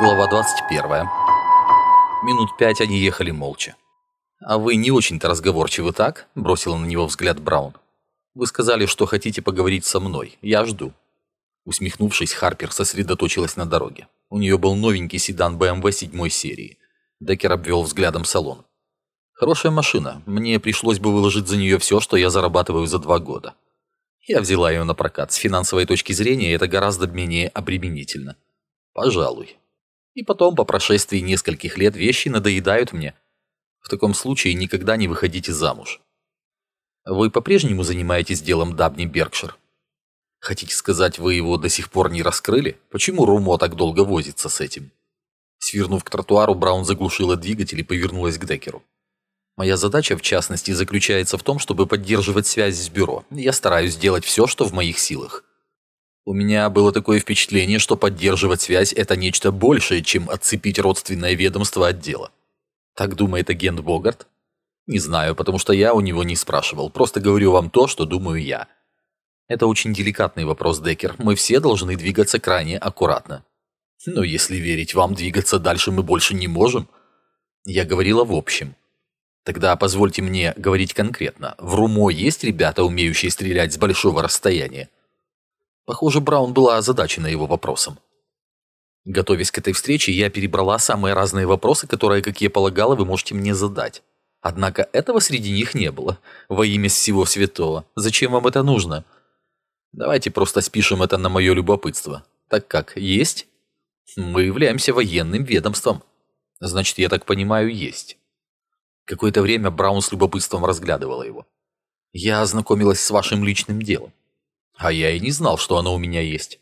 Глава 21. Минут пять они ехали молча. «А вы не очень-то разговорчивы, так?» – бросила на него взгляд Браун. «Вы сказали, что хотите поговорить со мной. Я жду». Усмехнувшись, Харпер сосредоточилась на дороге. У нее был новенький седан BMW седьмой серии. Деккер обвел взглядом салон. «Хорошая машина. Мне пришлось бы выложить за нее все, что я зарабатываю за два года. Я взяла ее на прокат. С финансовой точки зрения это гораздо менее обременительно. Пожалуй. И потом, по прошествии нескольких лет, вещи надоедают мне. В таком случае никогда не выходите замуж. Вы по-прежнему занимаетесь делом Дабни Беркшир? Хотите сказать, вы его до сих пор не раскрыли? Почему Румо так долго возится с этим? Свернув к тротуару, Браун заглушила двигатель и повернулась к Деккеру. Моя задача, в частности, заключается в том, чтобы поддерживать связь с бюро. Я стараюсь сделать все, что в моих силах. У меня было такое впечатление, что поддерживать связь – это нечто большее, чем отцепить родственное ведомство от дела. Так думает агент Богарт? Не знаю, потому что я у него не спрашивал. Просто говорю вам то, что думаю я. Это очень деликатный вопрос, Деккер. Мы все должны двигаться крайне аккуратно. Но если верить вам, двигаться дальше мы больше не можем. Я говорила в общем. Тогда позвольте мне говорить конкретно. В Румо есть ребята, умеющие стрелять с большого расстояния? Похоже, Браун была озадачена его вопросом. Готовясь к этой встрече, я перебрала самые разные вопросы, которые, как я полагала, вы можете мне задать. Однако этого среди них не было. Во имя всего святого. Зачем вам это нужно? Давайте просто спишем это на мое любопытство. Так как, есть? Мы являемся военным ведомством. Значит, я так понимаю, есть. Какое-то время Браун с любопытством разглядывала его. «Я ознакомилась с вашим личным делом. А я и не знал, что оно у меня есть.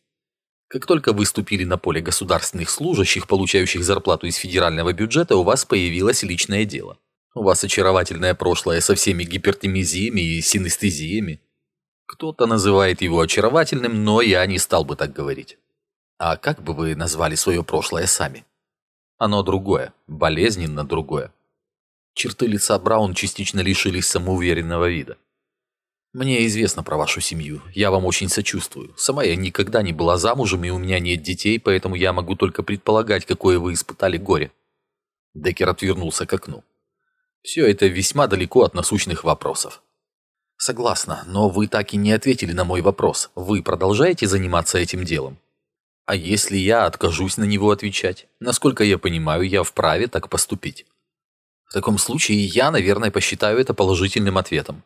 Как только вы ступили на поле государственных служащих, получающих зарплату из федерального бюджета, у вас появилось личное дело. У вас очаровательное прошлое со всеми гипертемизиями и синестезиями. Кто-то называет его очаровательным, но я не стал бы так говорить. А как бы вы назвали свое прошлое сами? Оно другое, болезненно другое. Черты лица Браун частично лишились самоуверенного вида. «Мне известно про вашу семью. Я вам очень сочувствую. Сама я никогда не была замужем, и у меня нет детей, поэтому я могу только предполагать, какое вы испытали горе». Деккер отвернулся к окну. «Все это весьма далеко от насущных вопросов». «Согласна, но вы так и не ответили на мой вопрос. Вы продолжаете заниматься этим делом?» «А если я откажусь на него отвечать? Насколько я понимаю, я вправе так поступить». В таком случае я, наверное, посчитаю это положительным ответом.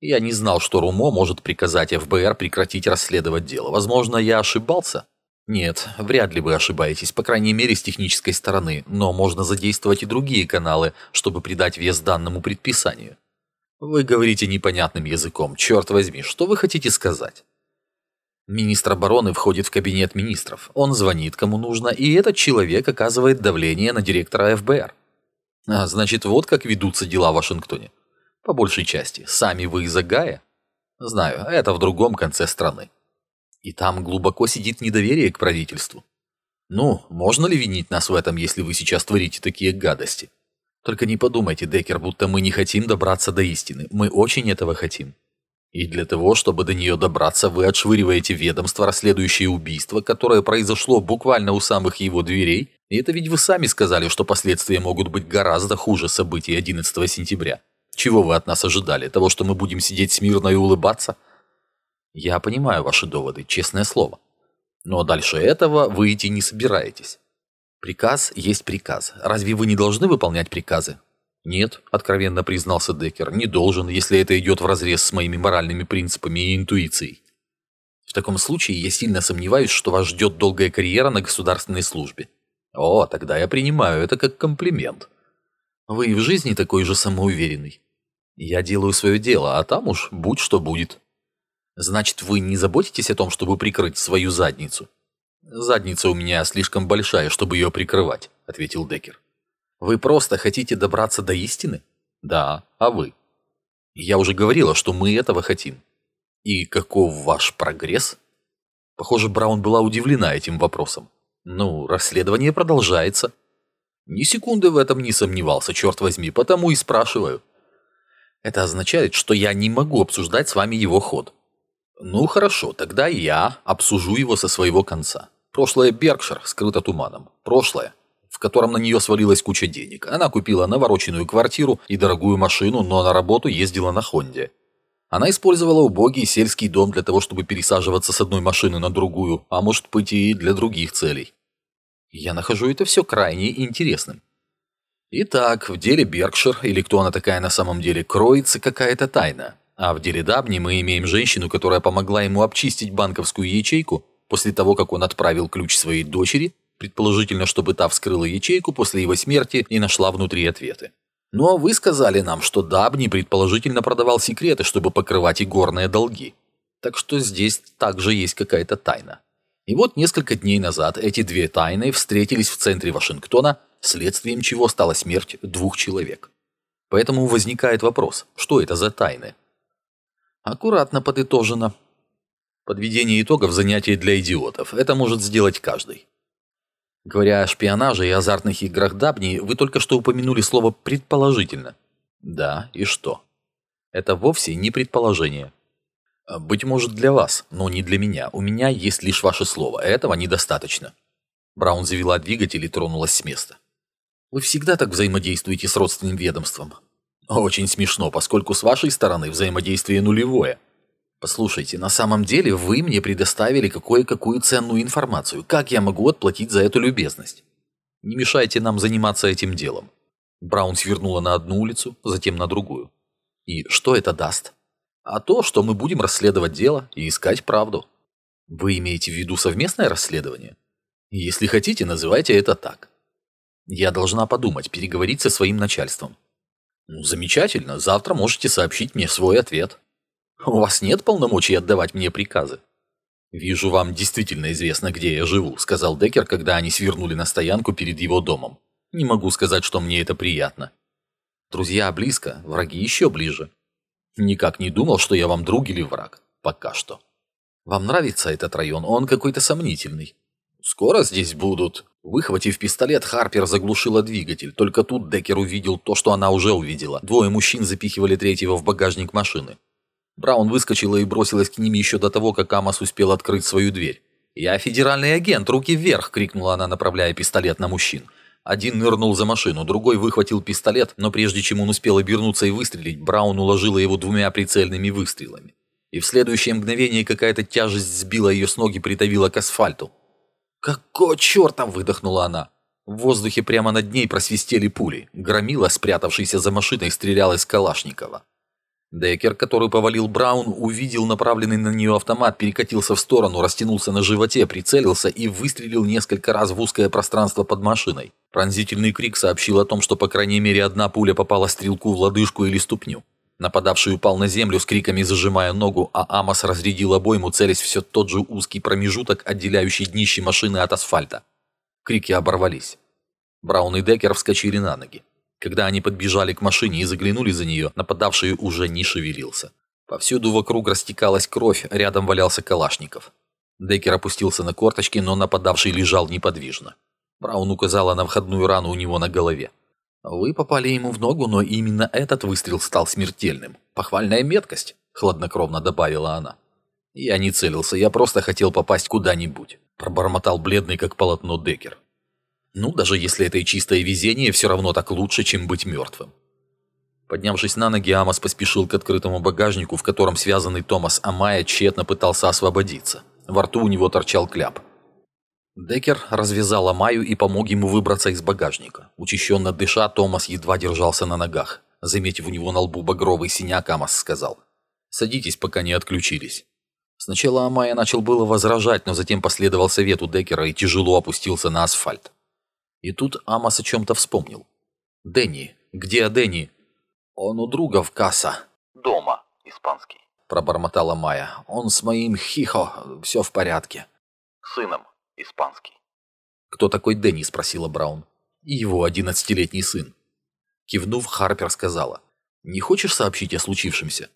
Я не знал, что Румо может приказать ФБР прекратить расследовать дело. Возможно, я ошибался? Нет, вряд ли вы ошибаетесь, по крайней мере с технической стороны, но можно задействовать и другие каналы, чтобы придать вес данному предписанию. Вы говорите непонятным языком, черт возьми, что вы хотите сказать? Министр обороны входит в кабинет министров, он звонит кому нужно, и этот человек оказывает давление на директора ФБР. А, значит, вот как ведутся дела в Вашингтоне. По большей части. Сами вы из Агая? Знаю, это в другом конце страны. И там глубоко сидит недоверие к правительству. Ну, можно ли винить нас в этом, если вы сейчас творите такие гадости? Только не подумайте, Деккер, будто мы не хотим добраться до истины. Мы очень этого хотим. И для того, чтобы до нее добраться, вы отшвыриваете ведомство, расследующее убийство, которое произошло буквально у самых его дверей, и это ведь вы сами сказали, что последствия могут быть гораздо хуже событий 11 сентября. Чего вы от нас ожидали? Того, что мы будем сидеть смирно и улыбаться? Я понимаю ваши доводы, честное слово. Но дальше этого вы идти не собираетесь. Приказ есть приказ. Разве вы не должны выполнять приказы? Нет, откровенно признался Деккер, не должен, если это идет вразрез с моими моральными принципами и интуицией. В таком случае я сильно сомневаюсь, что вас ждет долгая карьера на государственной службе. О, тогда я принимаю это как комплимент. Вы и в жизни такой же самоуверенный. Я делаю свое дело, а там уж будь что будет. Значит, вы не заботитесь о том, чтобы прикрыть свою задницу? Задница у меня слишком большая, чтобы ее прикрывать, ответил Деккер. Вы просто хотите добраться до истины? Да, а вы? Я уже говорила, что мы этого хотим. И каков ваш прогресс? Похоже, Браун была удивлена этим вопросом. Ну, расследование продолжается. Ни секунды в этом не сомневался, черт возьми, потому и спрашиваю. Это означает, что я не могу обсуждать с вами его ход. Ну хорошо, тогда я обсужу его со своего конца. Прошлое Беркшир скрыто туманом. Прошлое, в котором на нее свалилась куча денег. Она купила навороченную квартиру и дорогую машину, но на работу ездила на Хонде. Она использовала убогий сельский дом для того, чтобы пересаживаться с одной машины на другую, а может быть и для других целей. Я нахожу это все крайне интересным. Итак, в деле Беркшир, или кто она такая на самом деле, кроется какая-то тайна. А в деле Дабни мы имеем женщину, которая помогла ему обчистить банковскую ячейку после того, как он отправил ключ своей дочери, предположительно, чтобы та вскрыла ячейку после его смерти и нашла внутри ответы. Ну а вы сказали нам, что Дабни предположительно продавал секреты, чтобы покрывать игорные долги. Так что здесь также есть какая-то тайна. И вот несколько дней назад эти две тайны встретились в центре Вашингтона, следствием чего стала смерть двух человек. Поэтому возникает вопрос, что это за тайны? Аккуратно подытожено. Подведение итогов занятий для идиотов. Это может сделать каждый. Говоря о шпионаже и азартных играх Дабни, вы только что упомянули слово «предположительно». Да, и что? Это вовсе не предположение. Быть может для вас, но не для меня. У меня есть лишь ваше слово. Этого недостаточно. Браун завела двигатель и тронулась с места. Вы всегда так взаимодействуете с родственным ведомством. Очень смешно, поскольку с вашей стороны взаимодействие нулевое. Послушайте, на самом деле вы мне предоставили кое-какую ценную информацию. Как я могу отплатить за эту любезность? Не мешайте нам заниматься этим делом. Браун свернула на одну улицу, затем на другую. И что это даст? А то, что мы будем расследовать дело и искать правду. Вы имеете в виду совместное расследование? Если хотите, называйте это так. Я должна подумать, переговорить со своим начальством. Ну, замечательно, завтра можете сообщить мне свой ответ. У вас нет полномочий отдавать мне приказы? Вижу, вам действительно известно, где я живу, сказал Деккер, когда они свернули на стоянку перед его домом. Не могу сказать, что мне это приятно. Друзья близко, враги еще ближе. Никак не думал, что я вам друг или враг. Пока что. Вам нравится этот район? Он какой-то сомнительный. Скоро здесь будут. Выхватив пистолет, Харпер заглушила двигатель. Только тут Деккер увидел то, что она уже увидела. Двое мужчин запихивали третьего в багажник машины. Браун выскочила и бросилась к ним еще до того, как Амос успел открыть свою дверь. «Я федеральный агент, руки вверх!» – крикнула она, направляя пистолет на мужчин. Один нырнул за машину, другой выхватил пистолет, но прежде чем он успел обернуться и выстрелить, Браун уложила его двумя прицельными выстрелами. И в следующее мгновение какая-то тяжесть сбила ее с ноги, придавила к асфальту. «Какого черта?» – выдохнула она. В воздухе прямо над ней просвистели пули. Громила, спрятавшийся за машиной, стрелял из Калашникова. Деккер, который повалил Браун, увидел направленный на нее автомат, перекатился в сторону, растянулся на животе, прицелился и выстрелил несколько раз в узкое пространство под машиной. Пронзительный крик сообщил о том, что по крайней мере одна пуля попала стрелку в лодыжку или ступню. Нападавший упал на землю с криками зажимая ногу, а Амос разрядил обойму, целясь все тот же узкий промежуток, отделяющий днище машины от асфальта. Крики оборвались. Браун и Деккер вскочили на ноги. Когда они подбежали к машине и заглянули за нее, нападавший уже не шевелился. Повсюду вокруг растекалась кровь, рядом валялся Калашников. Деккер опустился на корточки, но нападавший лежал неподвижно. Браун указала на входную рану у него на голове. «Вы попали ему в ногу, но именно этот выстрел стал смертельным. Похвальная меткость», — хладнокровно добавила она. «Я не целился, я просто хотел попасть куда-нибудь», — пробормотал бледный, как полотно Деккер. Ну, даже если это и чистое везение, все равно так лучше, чем быть мертвым. Поднявшись на ноги, Амос поспешил к открытому багажнику, в котором связанный Томас Амая тщетно пытался освободиться. Во рту у него торчал кляп. Деккер развязал Амаю и помог ему выбраться из багажника. Учащенно дыша, Томас едва держался на ногах. Заметив у него на лбу багровый синяк, Амос сказал. «Садитесь, пока не отключились». Сначала Амая начал было возражать, но затем последовал совету Деккера и тяжело опустился на асфальт. И тут Амос о чем-то вспомнил. «Дэнни! Где Дэнни?» «Он у друга в касса». «Дома, испанский», – пробормотала Майя. «Он с моим хихо, все в порядке». «Сыном, испанский». «Кто такой Дэнни?» – спросила Браун. «Его одиннадцатилетний сын». Кивнув, Харпер сказала. «Не хочешь сообщить о случившемся?»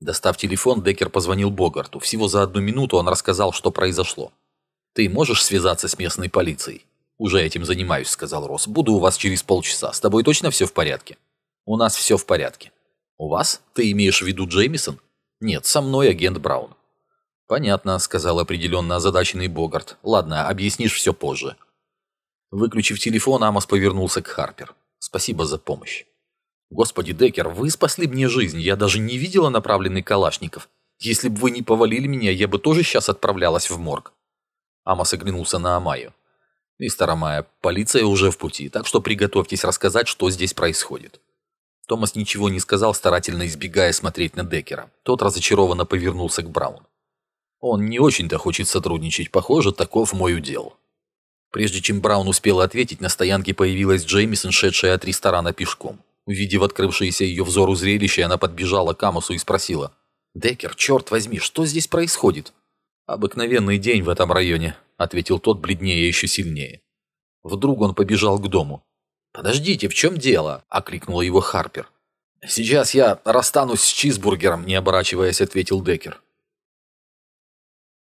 Достав телефон, Деккер позвонил Богарту. Всего за одну минуту он рассказал, что произошло. «Ты можешь связаться с местной полицией?» «Уже этим занимаюсь», — сказал Росс. «Буду у вас через полчаса. С тобой точно все в порядке?» «У нас все в порядке». «У вас? Ты имеешь в виду Джеймисон?» «Нет, со мной агент Браун». «Понятно», — сказал определенно озадаченный Богарт. «Ладно, объяснишь все позже». Выключив телефон, Амос повернулся к Харпер. «Спасибо за помощь». «Господи, Деккер, вы спасли мне жизнь. Я даже не видела направленный Калашников. Если бы вы не повалили меня, я бы тоже сейчас отправлялась в морг». Амос оглянулся на Амаю. «Мистер Амая, полиция уже в пути, так что приготовьтесь рассказать, что здесь происходит». Томас ничего не сказал, старательно избегая смотреть на Деккера. Тот разочарованно повернулся к Браун. Он не очень-то хочет сотрудничать, похоже, таков мой удел. Прежде чем Браун успел ответить, на стоянке появилась Джеймисон, шедшая от ресторана пешком. Увидев открывшееся ее взору зрелище, она подбежала к Амосу и спросила. «Деккер, черт возьми, что здесь происходит?» «Обыкновенный день в этом районе», — ответил тот, бледнее еще сильнее. Вдруг он побежал к дому. «Подождите, в чем дело?» — окликнула его Харпер. «Сейчас я расстанусь с чизбургером», — не оборачиваясь, ответил Деккер.